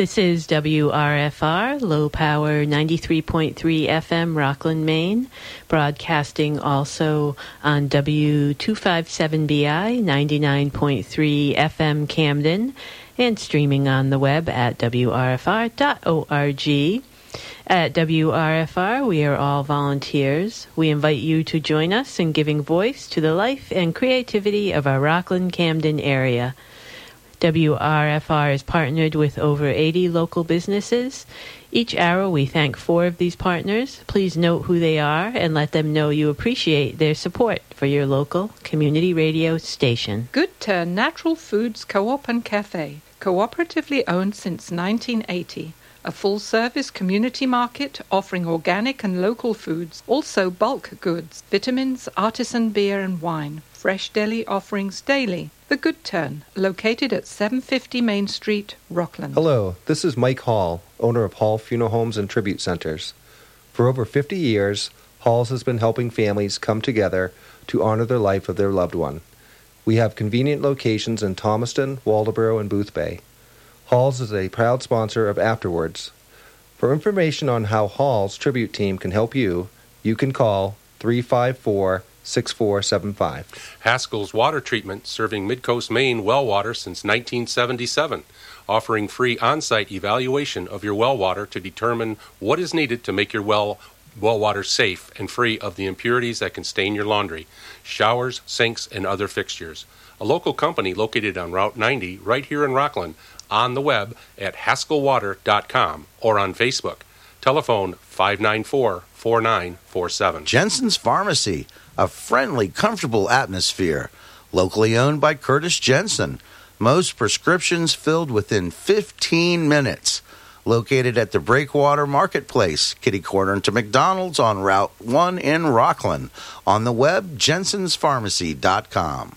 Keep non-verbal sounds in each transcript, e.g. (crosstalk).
This is WRFR, low power 93.3 FM, Rockland, Maine, broadcasting also on W257BI 99.3 FM, Camden, and streaming on the web at WRFR.org. At WRFR, we are all volunteers. We invite you to join us in giving voice to the life and creativity of our Rockland Camden area. WRFR is partnered with over 80 local businesses. Each hour, we thank four of these partners. Please note who they are and let them know you appreciate their support for your local community radio station. Good Turn Natural Foods Co-op and Cafe, cooperatively owned since 1980. A full-service community market offering organic and local foods, also bulk goods, vitamins, artisan beer and wine, fresh deli offerings daily. The Good Turn, located at 750 Main Street, Rockland. Hello, this is Mike Hall, owner of Hall Funeral Homes and Tribute Centers. For over 50 years, Hall's has been helping families come together to honor the life of their loved one. We have convenient locations in Thomaston, Waldoboro, and Boothbay. Hall's is a proud sponsor of Afterwards. For information on how Hall's tribute team can help you, you can call 354 6475. Haskell's Water Treatment, serving Midcoast Maine well water since 1977, offering free on site evaluation of your well water to determine what is needed to make your well well water safe and free of the impurities that can stain your laundry, showers, sinks, and other fixtures. A local company located on Route 90 right here in Rockland on the web at haskellwater.com or on Facebook. Telephone 594 4947. Jensen's Pharmacy, a friendly, comfortable atmosphere. Locally owned by Curtis Jensen. Most prescriptions filled within 15 minutes. Located at the Breakwater Marketplace, kitty corner to McDonald's on Route 1 in Rockland. On the web, jensenspharmacy.com.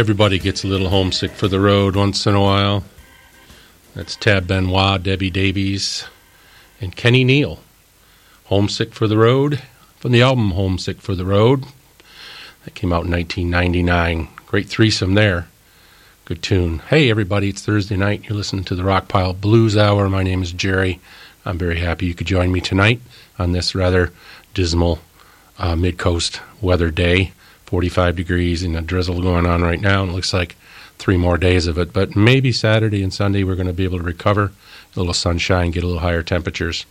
Everybody gets a little homesick for the road once in a while. That's Tab Benoit, Debbie Davies, and Kenny Neal. Homesick for the Road from the album Homesick for the Road. That came out in 1999. Great threesome there. Good tune. Hey, everybody, it's Thursday night. You're listening to the Rockpile Blues Hour. My name is Jerry. I'm very happy you could join me tonight on this rather dismal uh, mid coast weather day. 45 degrees and a drizzle going on right now. And it looks like three more days of it. But maybe Saturday and Sunday we're going to be able to recover. A little sunshine, get a little higher temperatures.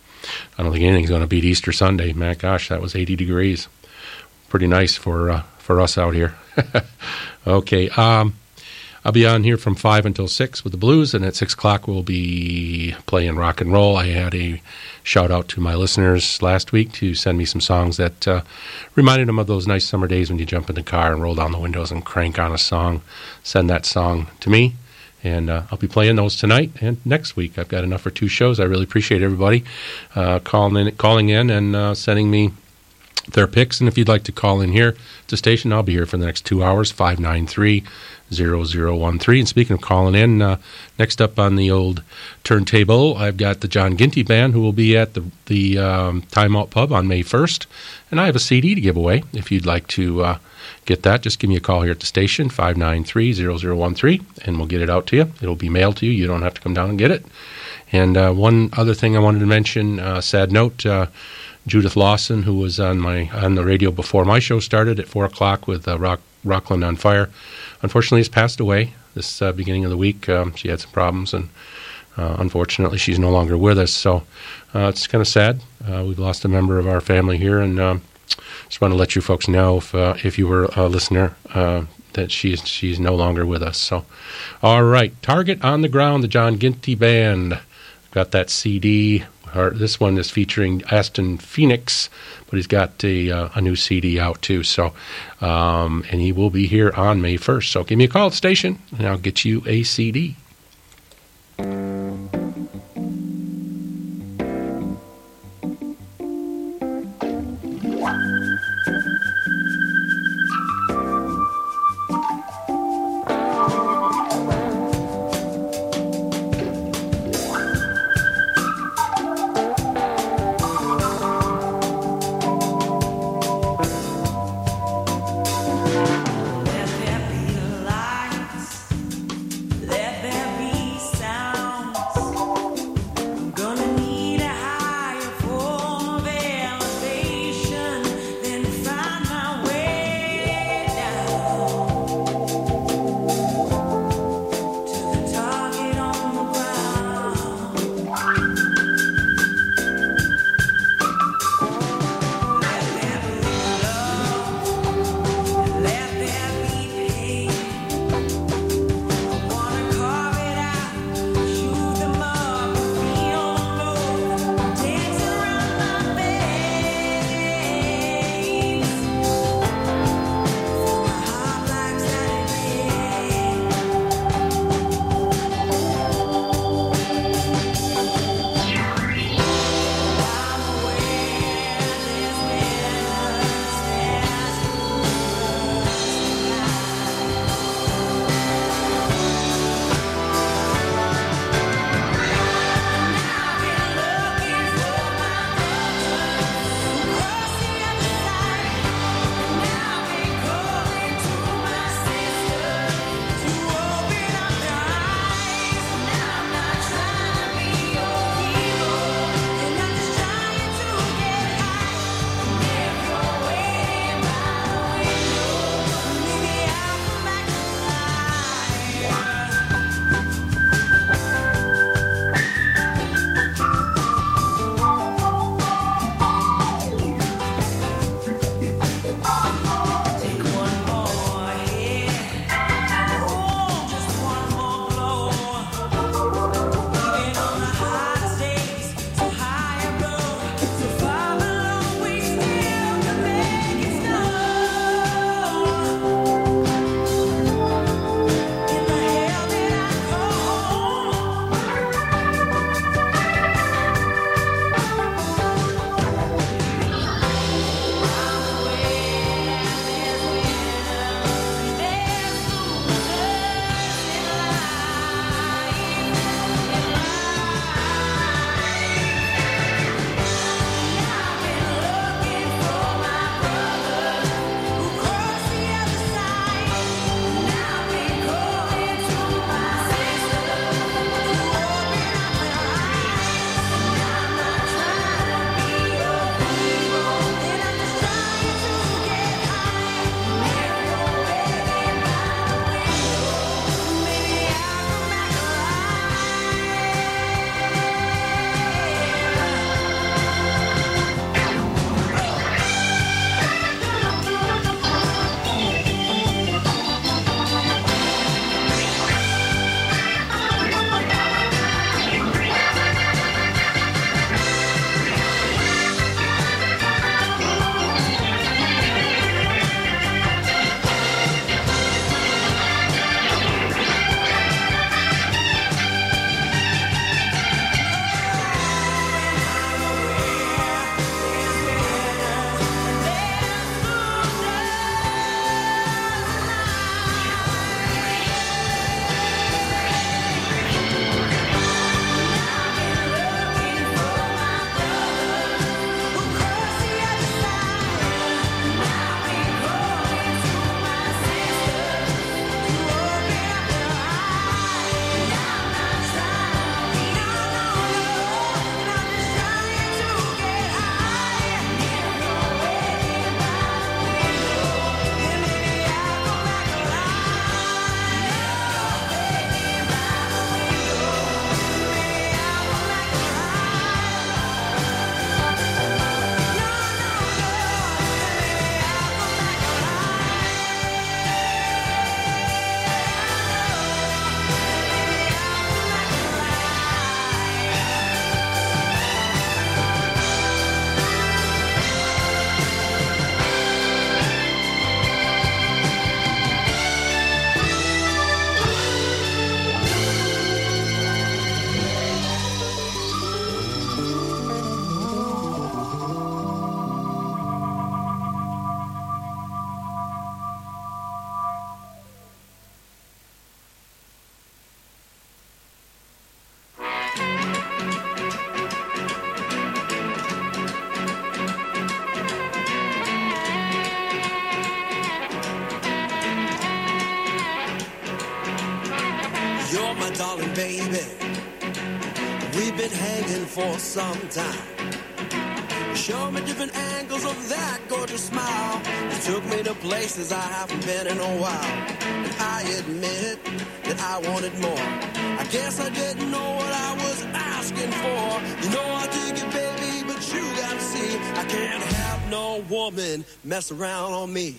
I don't think anything's going to beat Easter Sunday. Man, gosh, that was 80 degrees. Pretty nice for uh, for us out here. (laughs) okay, um, I'll be on here from 5 until 6 with the blues, and at 6 o'clock we'll be playing rock and roll. I had a shout out to my listeners last week to send me some songs that uh, reminded them of those nice summer days when you jump in the car and roll down the windows and crank on a song. Send that song to me. And uh, I'll be playing those tonight and next week. I've got enough for two shows. I really appreciate everybody uh, calling in, calling in and sending me their picks. And if you'd like to call in here to station, I'll be here for the next two hours, 593 0013. And speaking of calling in, uh, next up on the old turntable, I've got the John Ginty Band who will be at the, the um, Time Out Pub on May 1st. And I have a CD to give away. If you'd like to uh, get that, just give me a call here at the station, 593 0013, and we'll get it out to you. It'll be mailed to you. You don't have to come down and get it. And uh, one other thing I wanted to mention, sad note, Judith Lawson, who was on my on the radio before my show started at 4 o'clock with Rock, Rockland on Fire, unfortunately has passed away this uh, beginning of the week. Um, she had some problems, and uh, unfortunately, she's no longer with us. So uh, it's kind of sad. We've lost a member of our family here, and um, just want to let you folks know if if you were a listener that she's she's no longer with us. So, all right, Target on the Ground, the John Ginty Band. Got that CD. This one is featuring Aston Phoenix but he's got a, uh, a new CD out too. So, um, and he will be here on May 1st. So give me a call at the station and I'll get you a CD. time. Show me different angles of that gorgeous smile. It took me to places I haven't been in a while. And I admit that I wanted more. I guess I didn't know what I was asking for. You know I dig it, baby, but you gotta see I can't have no woman mess around on me.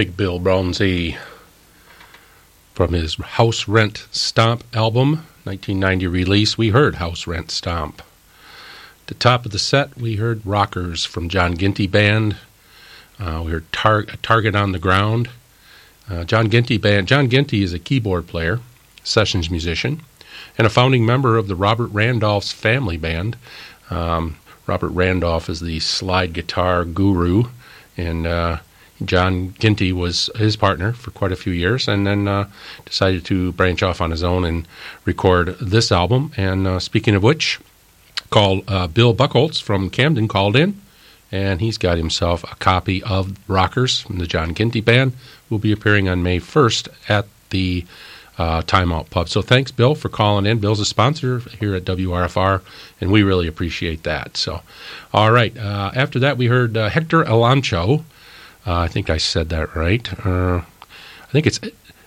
Big Bill Broonzy from his House Rent Stomp album, 1990 release. We heard House Rent Stomp. At the top of the set, we heard Rockers from John Ginty Band. Uh, we heard tar Target on the Ground. Uh, John Ginty Band. John Ginty is a keyboard player, sessions musician, and a founding member of the Robert Randolph's Family Band. Um, Robert Randolph is the slide guitar guru, and uh, John Ginty was his partner for quite a few years, and then uh, decided to branch off on his own and record this album. And uh, speaking of which, called uh, Bill Buckholtz from Camden called in, and he's got himself a copy of Rockers from the John Ginty Band. Will be appearing on May 1st at the Timeout Pub. So thanks, Bill, for calling in. Bill's a sponsor here at WRFR, and we really appreciate that. So, all right. After that, we heard Hector Elancho. Uh, I think I said that right. Uh, I think it's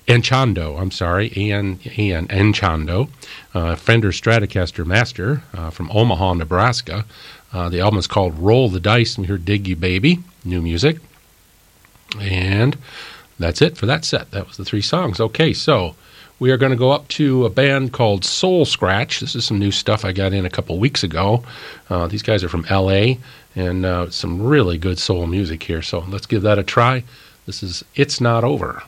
Enchando. I'm sorry, Ian, Ian Enchando, uh, Fender Stratocaster Master from Omaha, Nebraska. the album is called Roll the Dice, and we heard Dig You Baby, new music. And that's it for that set. That was the three songs. Okay, so we are going to go up to a band called Soul Scratch. This is some new stuff I got in a couple weeks ago. Uh, these guys are from LA and uh, some really good soul music here. So let's give that a try. This is It's Not Over.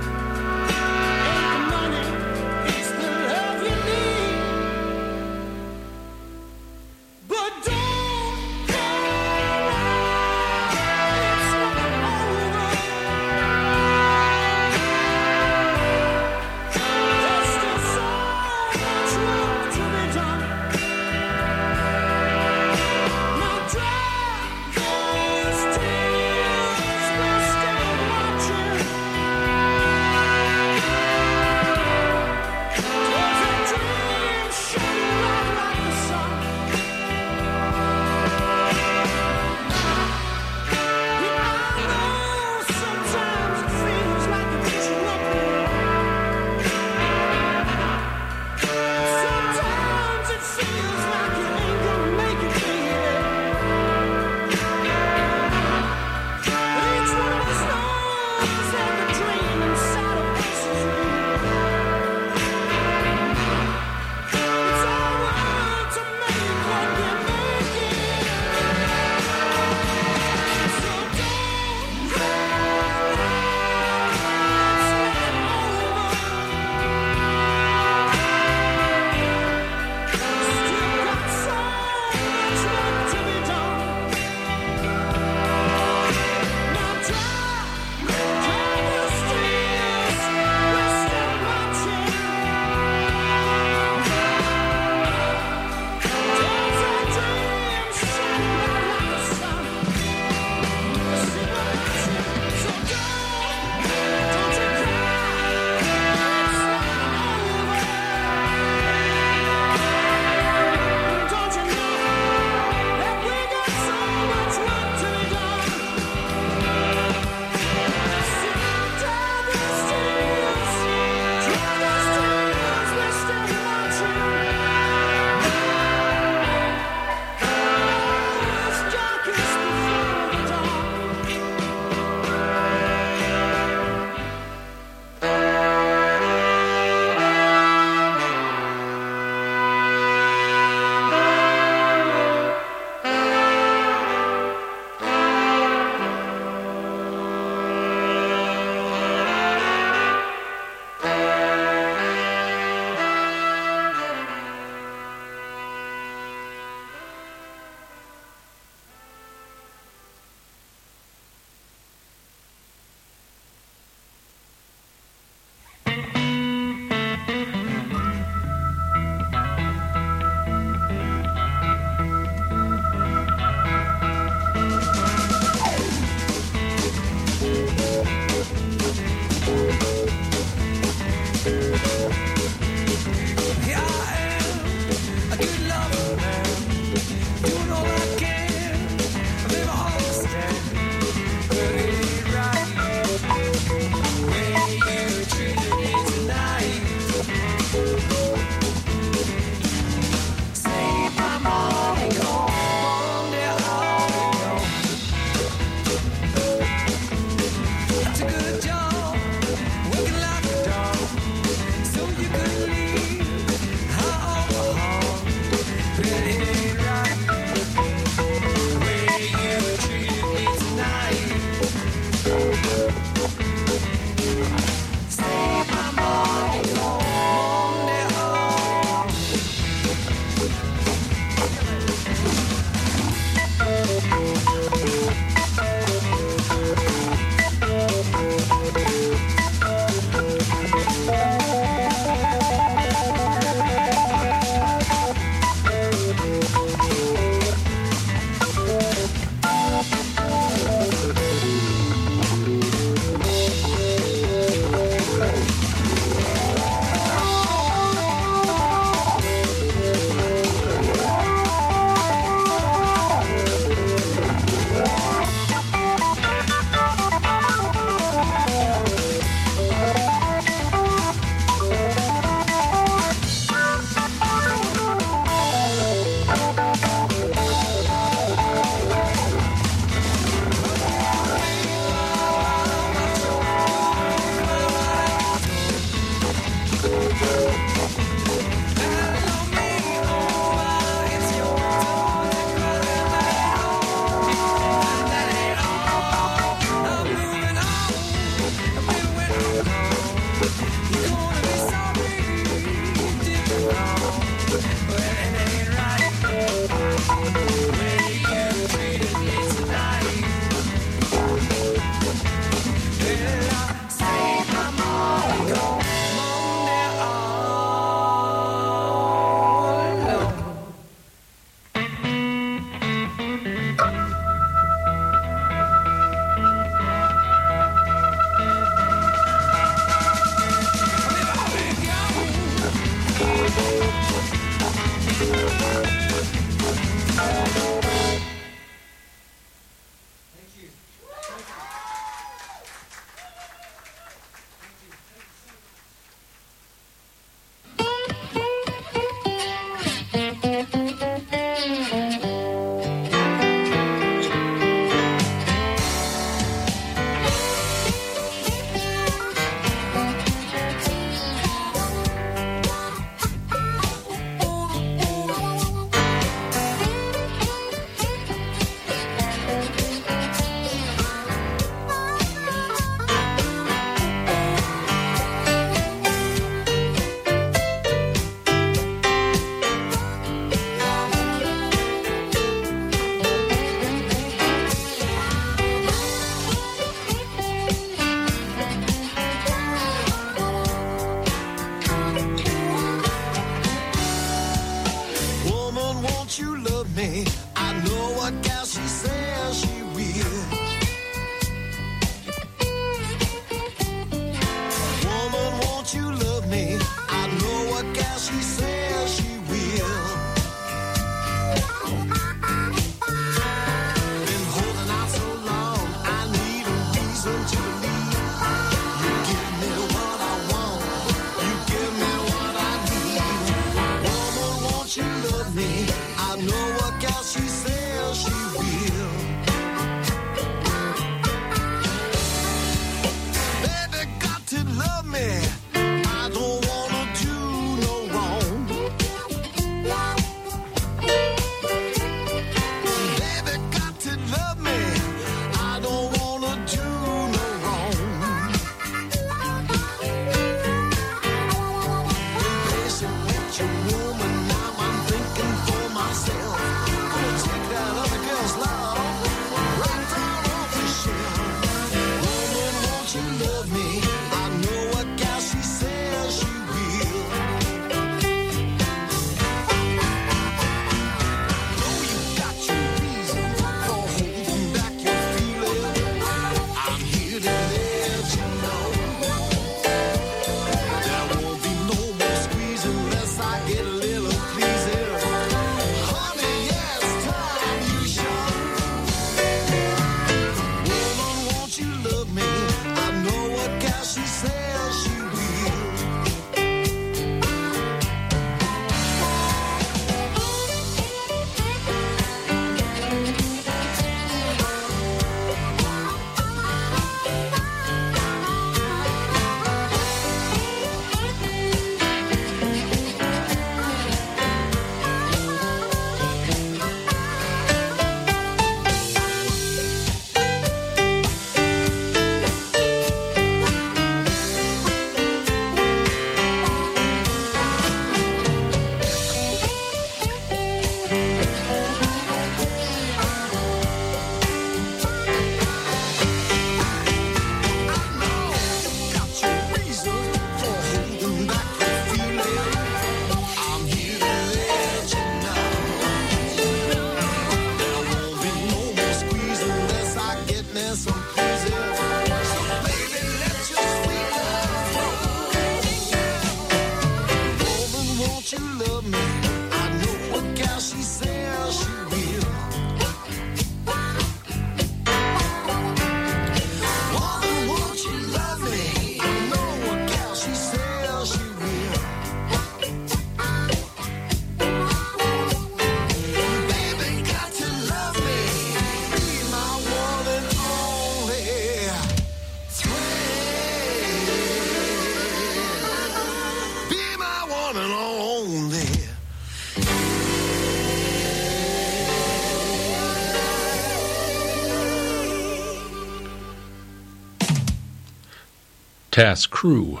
Tas Cru.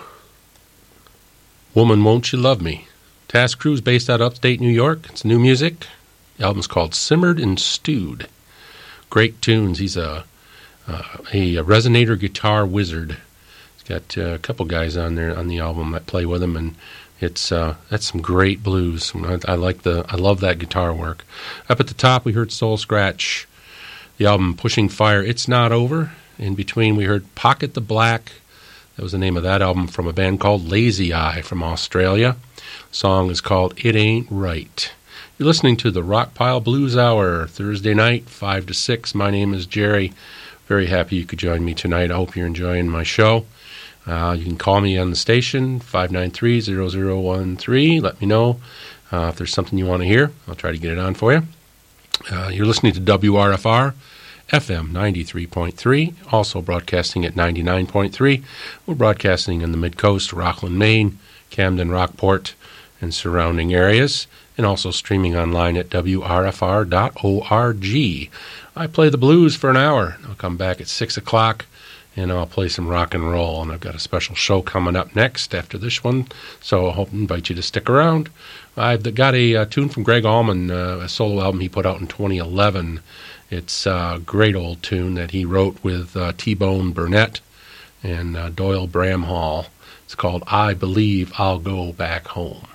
Woman, Won't You Love Me? Tas Cru is based out of upstate New York. It's new music. The album's called Simmered and Stewed. Great tunes. He's a, uh, a resonator guitar wizard. He's got uh, a couple guys on there on the album that play with him, and it's uh, that's some great blues. I, I like the I love that guitar work. Up at the top, we heard Soul Scratch, the album Pushing Fire. It's not over. In between, we heard Pocket the Black. That was the name of that album from a band called Lazy Eye from Australia. song is called It Ain't Right. You're listening to the Rockpile Blues Hour, Thursday night, 5 to 6. My name is Jerry. Very happy you could join me tonight. I hope you're enjoying my show. Uh, you can call me on the station, 593 0013. Let me know uh, if there's something you want to hear. I'll try to get it on for you. Uh, you're listening to WRFR. FM 93.3, also broadcasting at 99.3. We're broadcasting in the Mid Coast, Rockland, Maine, Camden, Rockport, and surrounding areas, and also streaming online at WRFR.org. I play the blues for an hour. I'll come back at 6 o'clock and I'll play some rock and roll. And I've got a special show coming up next after this one, so I hope invite you to stick around. I've got a, uh tune from Gregg Allman, uh, a solo album he put out in 2011. It's a great old tune that he wrote with uh, T Bone Burnett and uh, Doyle Bramhall. It's called I Believe I'll Go Back Home.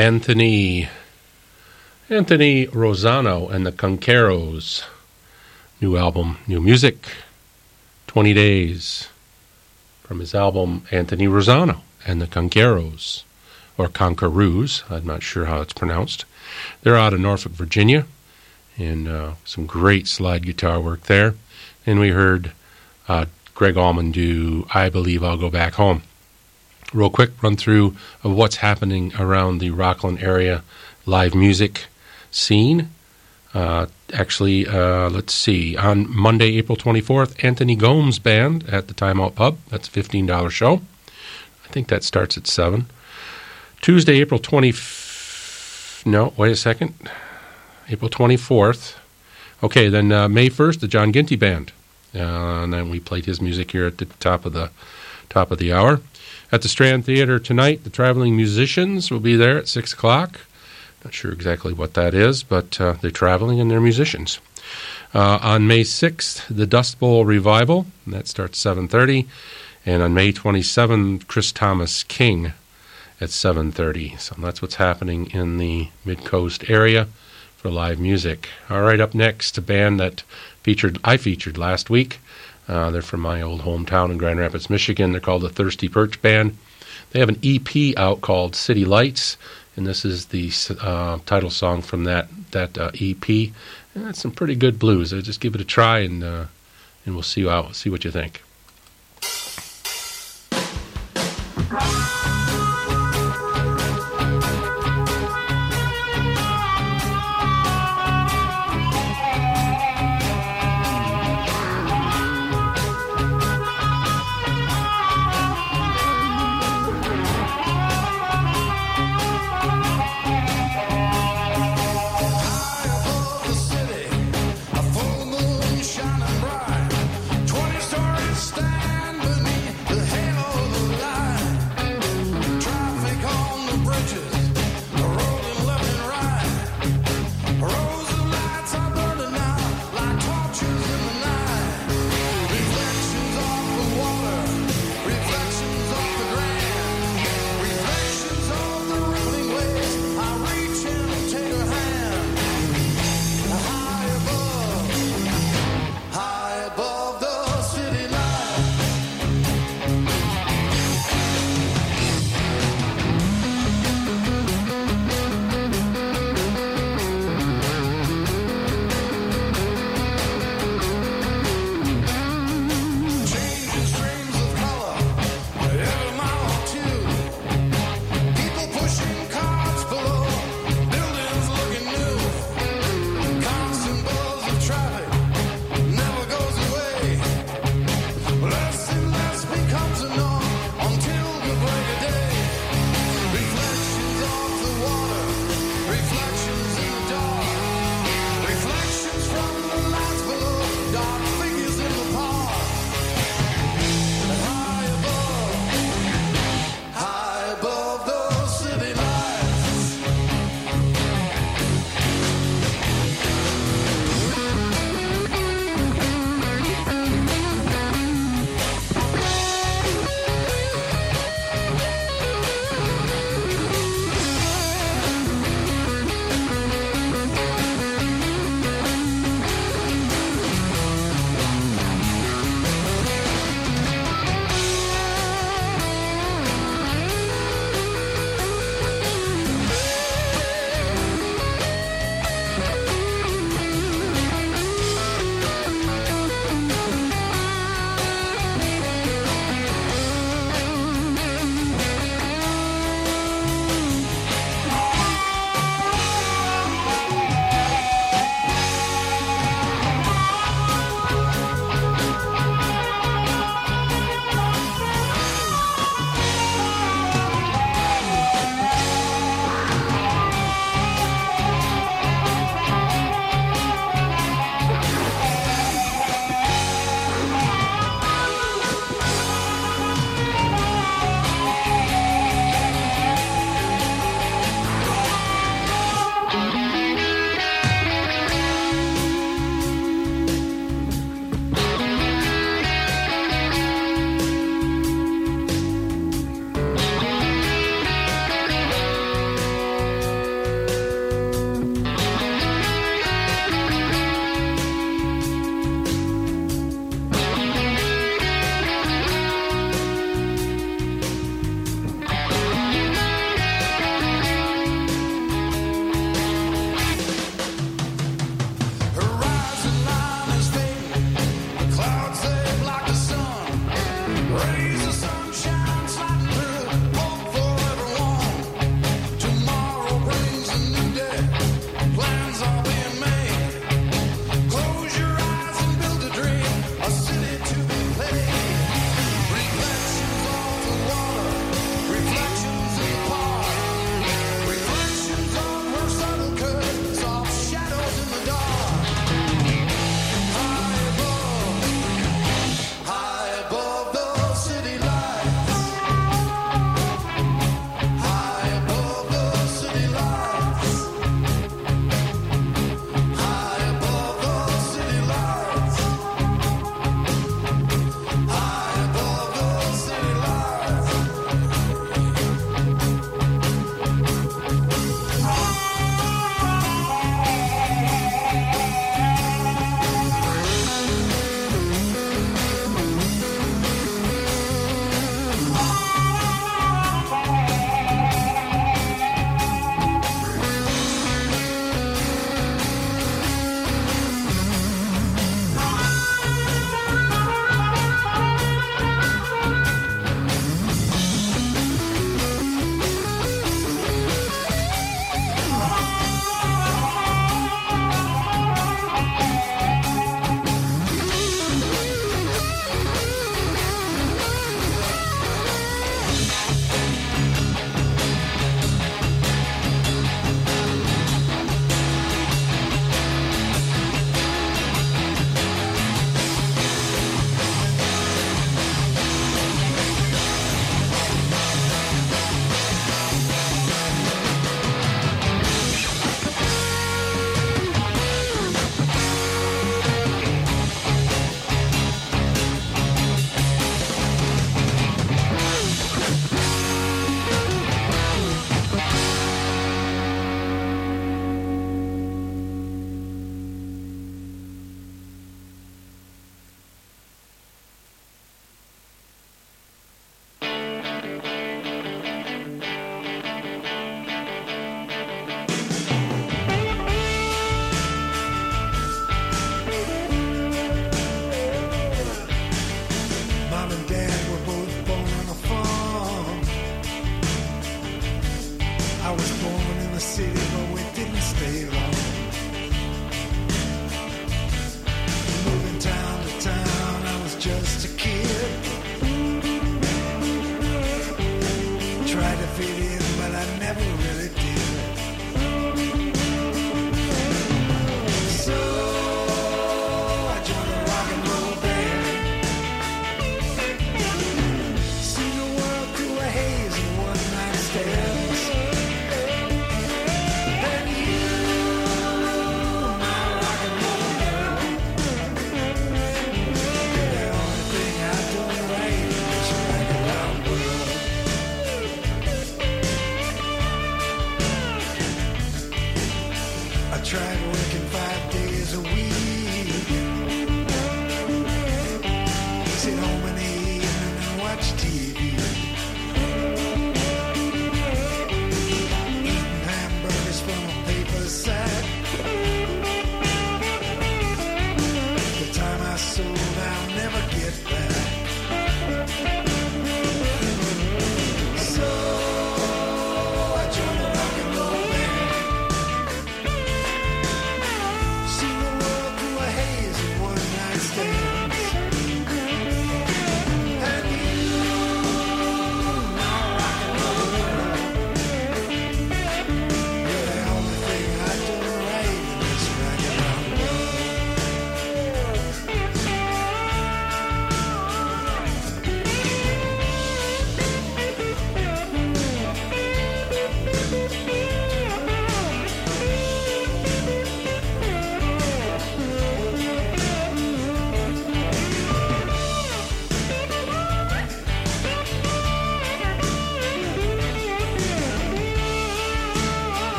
Anthony Anthony Rosano and the Conqueros. New album, new music. 20 days from his album Anthony Rosano and the Conqueros or Conqueroos. I'm not sure how it's pronounced. They're out of Norfolk, Virginia, and uh, some great slide guitar work there. And we heard uh, Gregg Allman do I Believe I'll Go Back Home. Real quick run through of what's happening around the Rockland area live music scene. Uh, actually, uh, let's see. On Monday, April 24th, Anthony Gomes Band at the Timeout Pub. That's a $15 show. I think that starts at 7. Tuesday, April 20. No, wait a second. April 24th. Okay, then uh, May 1st, the John Ginty Band. Uh, and then we played his music here at the top of the top of the hour. At the Strand Theater tonight, the Traveling Musicians will be there at 6 o'clock. Not sure exactly what that is, but uh, they're traveling and they're musicians. Uh, on May 6th, the Dust Bowl Revival, that starts 7.30. And on May 27th, Chris Thomas King at 7.30. So that's what's happening in the Mid-Coast area for live music. All right, up next, a band that featured I featured last week. Uh, they're from my old hometown in Grand Rapids, Michigan. They're called the Thirsty Perch Band. They have an EP out called City Lights, and this is the uh, title song from that that uh, EP. And that's some pretty good blues. So just give it a try, and uh, and we'll see how see what you think.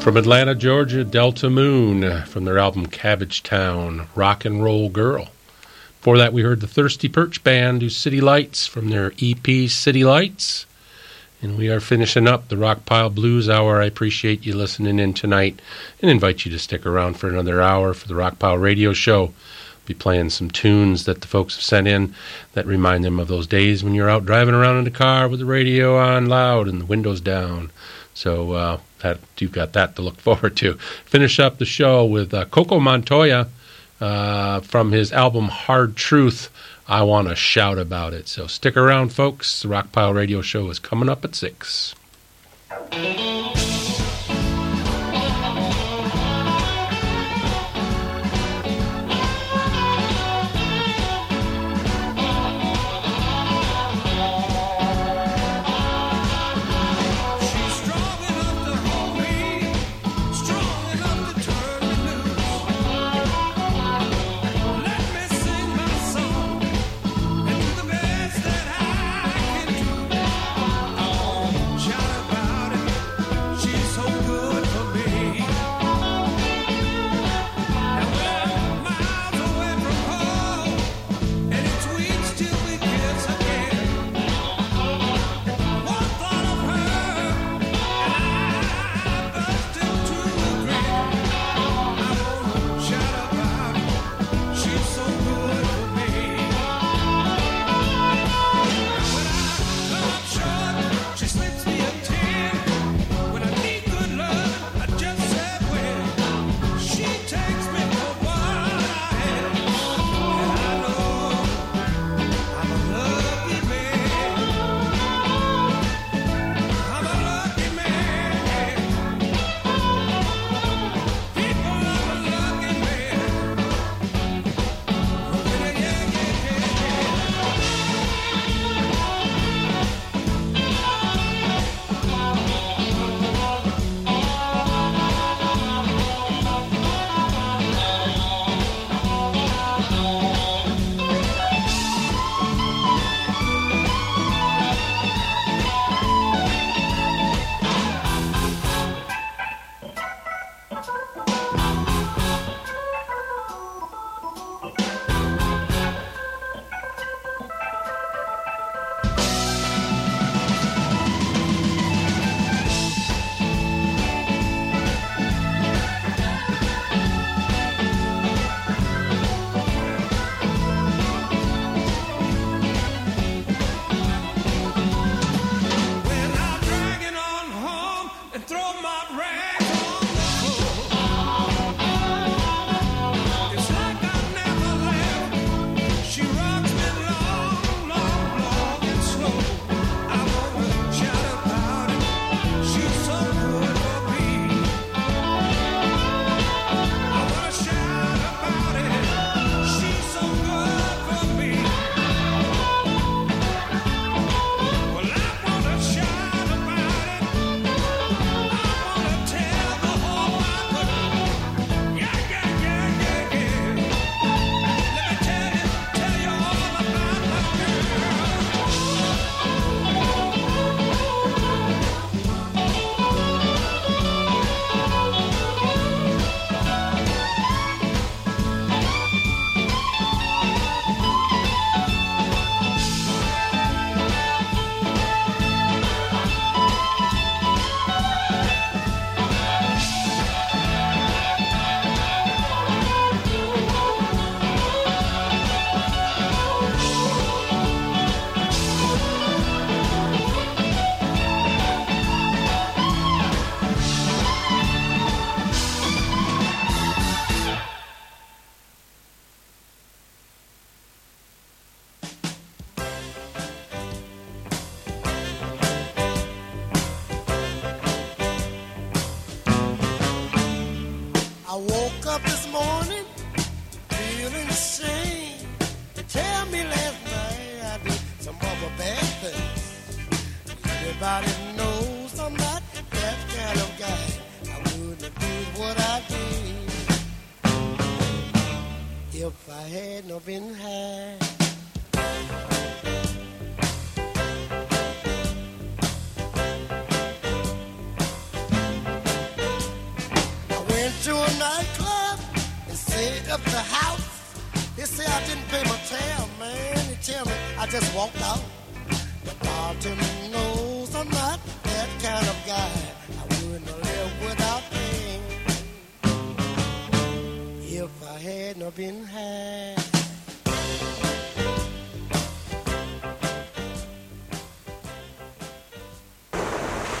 From Atlanta, Georgia, Delta Moon from their album Cabbage Town, Rock and Roll Girl. Before that, we heard the Thirsty Perch Band do City Lights from their EP City Lights. And we are finishing up the Rock Pile Blues Hour. I appreciate you listening in tonight and invite you to stick around for another hour for the Rock Pile Radio Show. Be playing some tunes that the folks have sent in that remind them of those days when you're out driving around in the car with the radio on loud and the windows down. So uh, that you've got that to look (laughs) forward to. Finish up the show with uh, Coco Montoya uh, from his album Hard Truth. I want to shout about it. So stick around, folks. The Rockpile Radio Show is coming up at 6.